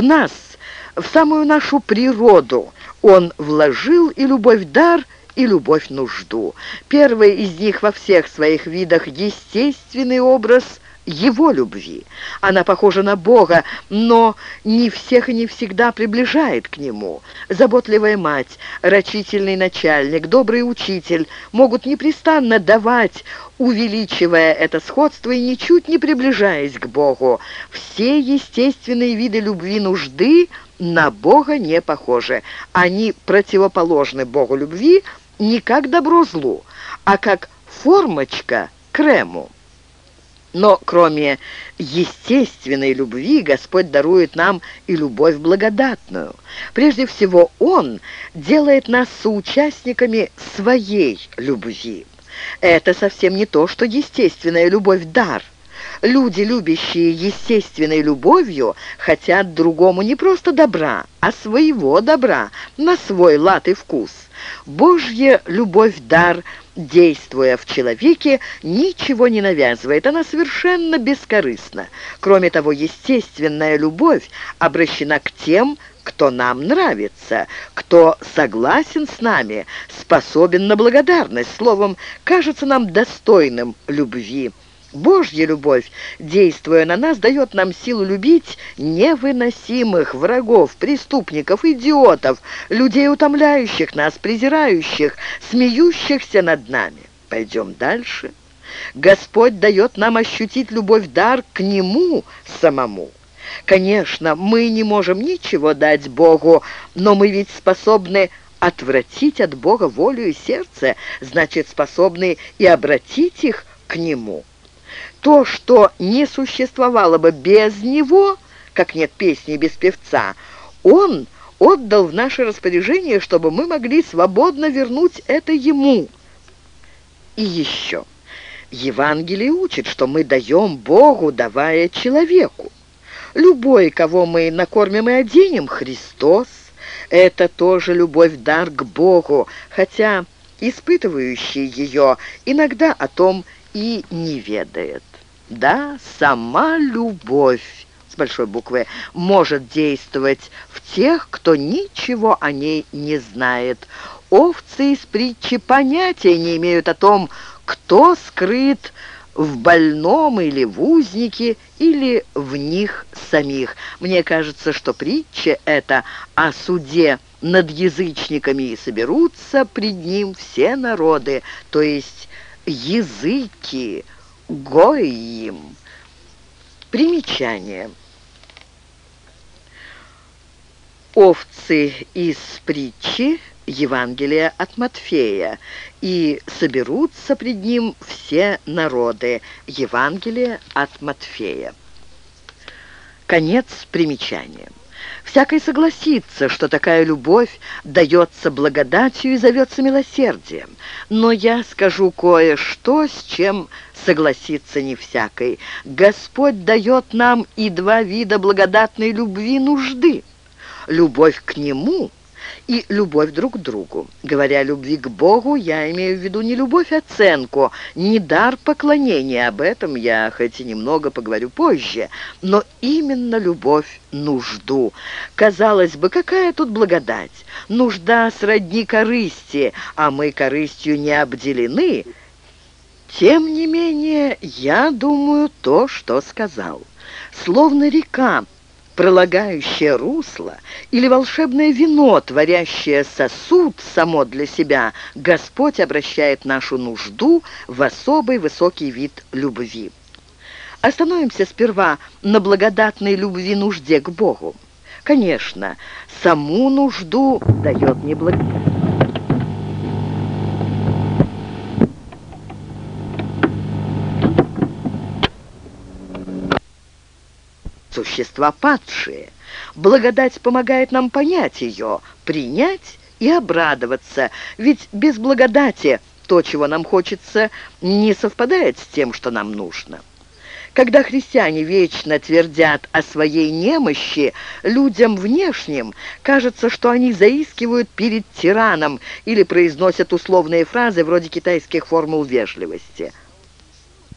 В нас, в самую нашу природу, Он вложил и любовь-дар, и любовь-нужду. Первый из них во всех своих видах естественный образ – его любви. Она похожа на Бога, но не всех и не всегда приближает к Нему. Заботливая мать, рачительный начальник, добрый учитель могут непрестанно давать, увеличивая это сходство и ничуть не приближаясь к Богу. Все естественные виды любви нужды на Бога не похожи. Они противоположны Богу любви не как добро злу, а как формочка крему. Но кроме естественной любви Господь дарует нам и любовь благодатную. Прежде всего, Он делает нас соучастниками своей любви. Это совсем не то, что естественная любовь – дар. Люди, любящие естественной любовью, хотят другому не просто добра, а своего добра, на свой лад и вкус. Божья любовь – дар – действуя в человеке, ничего не навязывает. Она совершенно бескорыстна. Кроме того, естественная любовь обращена к тем, кто нам нравится, кто согласен с нами, способен на благодарность, словом, кажется нам достойным любви. Божья любовь, действуя на нас, дает нам силу любить невыносимых врагов, преступников, идиотов, людей, утомляющих нас, презирающих, смеющихся над нами. Пойдем дальше. Господь дает нам ощутить любовь-дар к Нему самому. Конечно, мы не можем ничего дать Богу, но мы ведь способны отвратить от Бога волю и сердце, значит, способны и обратить их к Нему то, что не существовало бы без него, как нет песни без певца, он отдал в наше распоряжение, чтобы мы могли свободно вернуть это ему. И еще. Евангелие учит, что мы даем Богу, давая человеку. Любой, кого мы накормим и оденем, Христос, это тоже любовь-дар к Богу, хотя испытывающий ее иногда о том и не ведает. Да, сама любовь с большой буквы может действовать в тех, кто ничего о ней не знает. Овцы из притчи понятия не имеют о том, кто скрыт в больном или в узнике, или в них самих. Мне кажется, что притча эта о суде над язычниками и соберутся пред ним все народы, то есть языки, Гоим. Примечание. Овцы из притчи Евангелия от Матфея, и соберутся пред ним все народы. Евангелие от Матфея. Конец примечания. Всякий согласится, что такая любовь дается благодатью и зовется милосердием. Но я скажу кое-что, с чем согласится не всякой. Господь дает нам и два вида благодатной любви нужды. Любовь к Нему и любовь друг к другу. Говоря любви к Богу, я имею в виду не любовь, а оценку, не дар поклонения. Об этом я хоть и немного поговорю позже, но именно любовь нужду. Казалось бы, какая тут благодать? Нужда сродни корысти, а мы корыстью не обделены – тем не менее, я думаю то, что сказал. Словно река, пролагающая русло, или волшебное вино, творящее сосуд само для себя, Господь обращает нашу нужду в особый высокий вид любви. Остановимся сперва на благодатной любви нужде к Богу. Конечно, саму нужду дает не существа падшие. Благодать помогает нам понять ее, принять и обрадоваться, ведь без благодати то, чего нам хочется, не совпадает с тем, что нам нужно. Когда христиане вечно твердят о своей немощи, людям внешним кажется, что они заискивают перед тираном или произносят условные фразы вроде китайских формул вежливости –